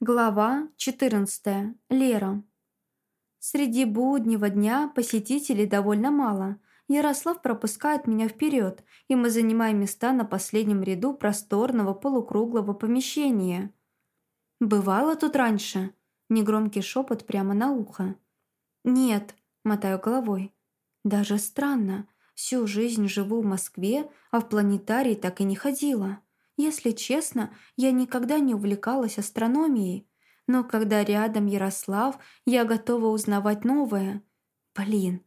Глава 14. Лера. Среди буднего дня посетителей довольно мало. Ярослав пропускает меня вперед, и мы занимаем места на последнем ряду просторного полукруглого помещения. «Бывало тут раньше?» Негромкий шепот прямо на ухо. «Нет», — мотаю головой. «Даже странно. Всю жизнь живу в Москве, а в планетарий так и не ходила». Если честно, я никогда не увлекалась астрономией, но когда рядом Ярослав, я готова узнавать новое. Блин,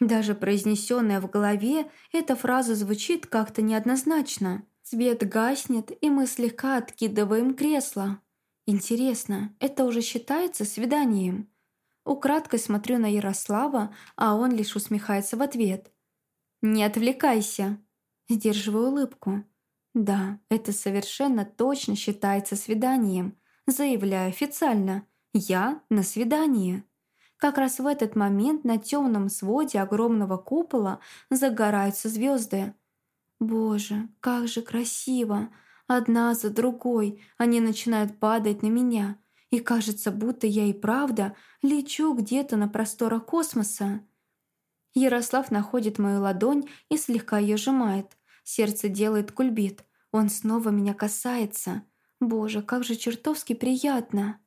даже произнесенная в голове, эта фраза звучит как-то неоднозначно. Свет гаснет, и мы слегка откидываем кресло. Интересно, это уже считается свиданием? Украдкой смотрю на Ярослава, а он лишь усмехается в ответ. «Не отвлекайся!» Сдерживаю улыбку. Да, это совершенно точно считается свиданием. Заявляю официально. Я на свидание. Как раз в этот момент на темном своде огромного купола загораются звезды. Боже, как же красиво! Одна за другой они начинают падать на меня. И кажется, будто я и правда лечу где-то на просторах космоса. Ярослав находит мою ладонь и слегка ее сжимает. Сердце делает кульбит. Он снова меня касается. Боже, как же чертовски приятно.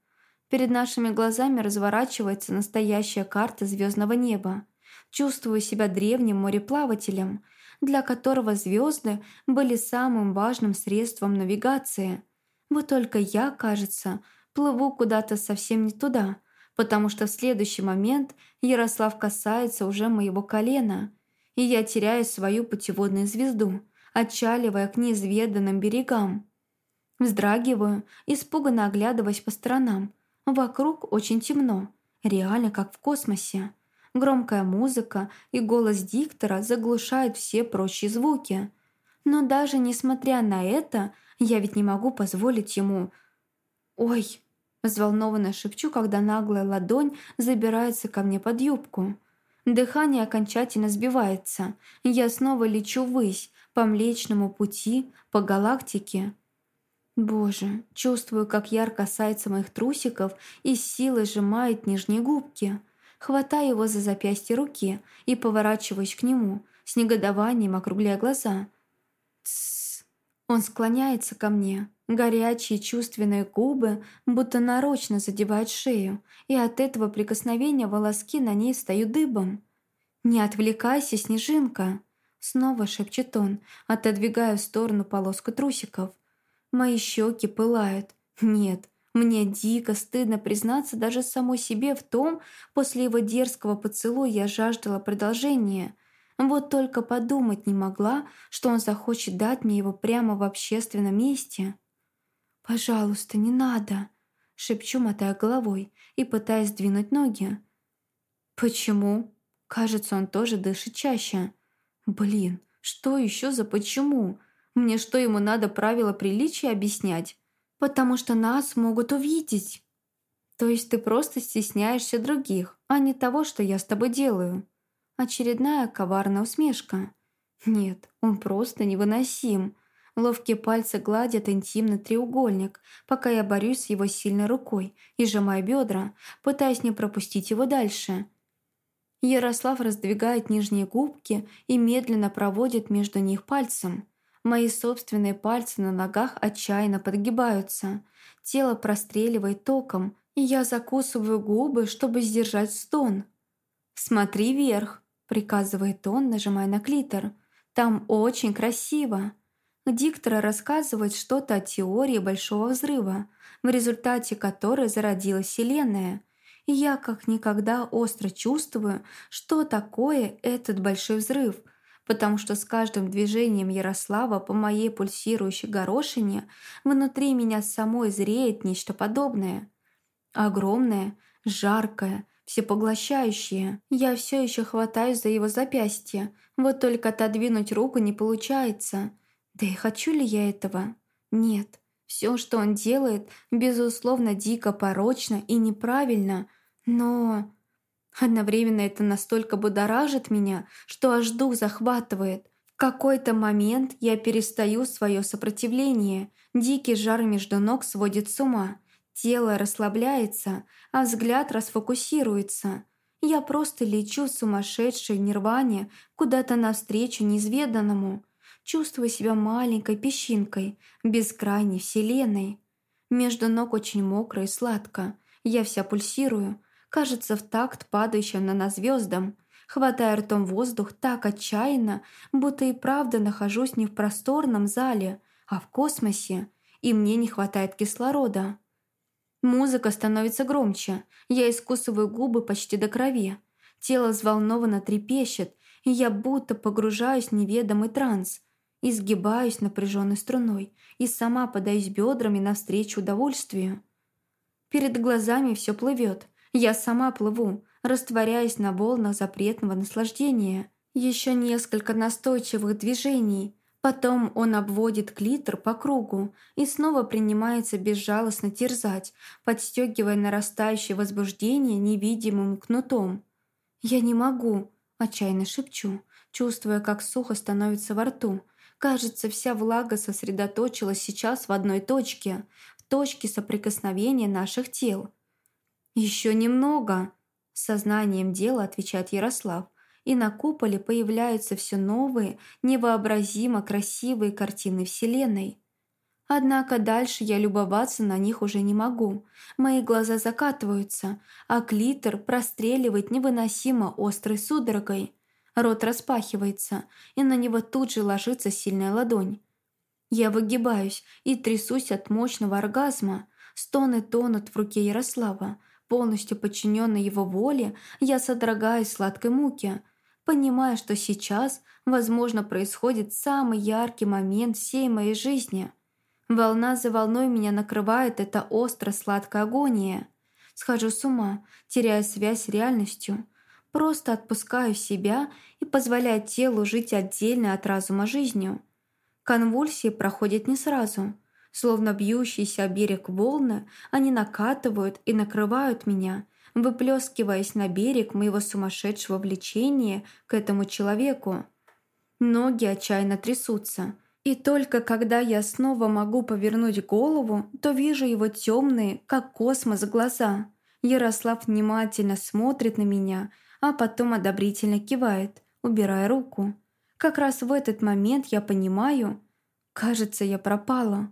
Перед нашими глазами разворачивается настоящая карта звездного неба. Чувствую себя древним мореплавателем, для которого звезды были самым важным средством навигации. Вот только я, кажется, плыву куда-то совсем не туда, потому что в следующий момент Ярослав касается уже моего колена, и я теряю свою путеводную звезду – отчаливая к неизведанным берегам. Вздрагиваю, испуганно оглядываясь по сторонам. Вокруг очень темно, реально как в космосе. Громкая музыка и голос диктора заглушают все прочие звуки. Но даже несмотря на это, я ведь не могу позволить ему... «Ой!» – взволнованно шепчу, когда наглая ладонь забирается ко мне под юбку. Дыхание окончательно сбивается. Я снова лечу ввысь, по Млечному Пути, по галактике. Боже, чувствую, как яр касается моих трусиков и силой сжимает нижние губки. Хватаю его за запястье руки и поворачиваюсь к нему, с негодованием округляя глаза. Тссс. Он склоняется ко мне. Горячие чувственные губы будто нарочно задевают шею, и от этого прикосновения волоски на ней встают дыбом. «Не отвлекайся, Снежинка!» Снова шепчет он, отодвигая в сторону полоску трусиков. Мои щеки пылают. Нет, мне дико стыдно признаться даже самой себе в том, после его дерзкого поцелуя я жаждала продолжения. Вот только подумать не могла, что он захочет дать мне его прямо в общественном месте. «Пожалуйста, не надо», — шепчу, мотая головой и пытаясь сдвинуть ноги. «Почему?» Кажется, он тоже дышит чаще. Блин, что еще за почему? Мне что, ему надо правила приличия объяснять? Потому что нас могут увидеть. То есть ты просто стесняешься других, а не того, что я с тобой делаю. Очередная коварная усмешка. Нет, он просто невыносим. Ловкие пальцы гладят интимный треугольник, пока я борюсь с его сильной рукой и сжимаю бедра, пытаясь не пропустить его дальше. Ярослав раздвигает нижние губки и медленно проводит между них пальцем. Мои собственные пальцы на ногах отчаянно подгибаются. Тело простреливает током, и я закусываю губы, чтобы сдержать стон. «Смотри вверх», — приказывает он, нажимая на клитор. «Там очень красиво». Диктор рассказывает что-то о теории Большого Взрыва, в результате которой зародилась Вселенная — я как никогда остро чувствую, что такое этот большой взрыв, потому что с каждым движением Ярослава по моей пульсирующей горошине внутри меня самой зреет нечто подобное. Огромное, жаркое, всепоглощающее. Я все еще хватаюсь за его запястье, вот только отодвинуть руку не получается. Да и хочу ли я этого? Нет. Все, что он делает, безусловно, дико порочно и неправильно, но... Одновременно это настолько будоражит меня, что аж дух захватывает. В какой-то момент я перестаю свое сопротивление. Дикий жар между ног сводит с ума. Тело расслабляется, а взгляд расфокусируется. Я просто лечу в сумасшедшей нирване куда-то навстречу неизведанному, чувствуя себя маленькой песчинкой бескрайней вселенной. Между ног очень мокро и сладко. Я вся пульсирую, кажется, в такт падающим на нас звездам, хватая ртом воздух так отчаянно, будто и правда нахожусь не в просторном зале, а в космосе, и мне не хватает кислорода. Музыка становится громче, я искусываю губы почти до крови. Тело взволнованно трепещет, и я будто погружаюсь в неведомый транс, изгибаюсь напряженной струной и сама подаюсь бедрами навстречу удовольствию. Перед глазами все плывет, я сама плыву, растворяясь на волнах запретного наслаждения. Еще несколько настойчивых движений, потом он обводит клитор по кругу и снова принимается безжалостно терзать, подстегивая нарастающее возбуждение невидимым кнутом. «Я не могу», – отчаянно шепчу, чувствуя, как сухо становится во рту. Кажется, вся влага сосредоточилась сейчас в одной точке, в точке соприкосновения наших тел. «Еще немного», Сознанием дела отвечает Ярослав, и на куполе появляются все новые, невообразимо красивые картины Вселенной. Однако дальше я любоваться на них уже не могу. Мои глаза закатываются, а клитор простреливает невыносимо острой судорогой. Рот распахивается, и на него тут же ложится сильная ладонь. Я выгибаюсь и трясусь от мощного оргазма. Стоны тонут в руке Ярослава, Полностью подчиненной его воле, я содрогаюсь сладкой муки, понимая, что сейчас, возможно, происходит самый яркий момент всей моей жизни. Волна за волной меня накрывает эта остро-сладкая агония. Схожу с ума, теряя связь с реальностью. Просто отпускаю себя и позволяю телу жить отдельно от разума жизнью. Конвульсии проходят не сразу – Словно бьющиеся о берег волны, они накатывают и накрывают меня, выплескиваясь на берег моего сумасшедшего влечения к этому человеку. Ноги отчаянно трясутся. И только когда я снова могу повернуть голову, то вижу его темные, как космос, глаза. Ярослав внимательно смотрит на меня, а потом одобрительно кивает, убирая руку. Как раз в этот момент я понимаю, кажется, я пропала.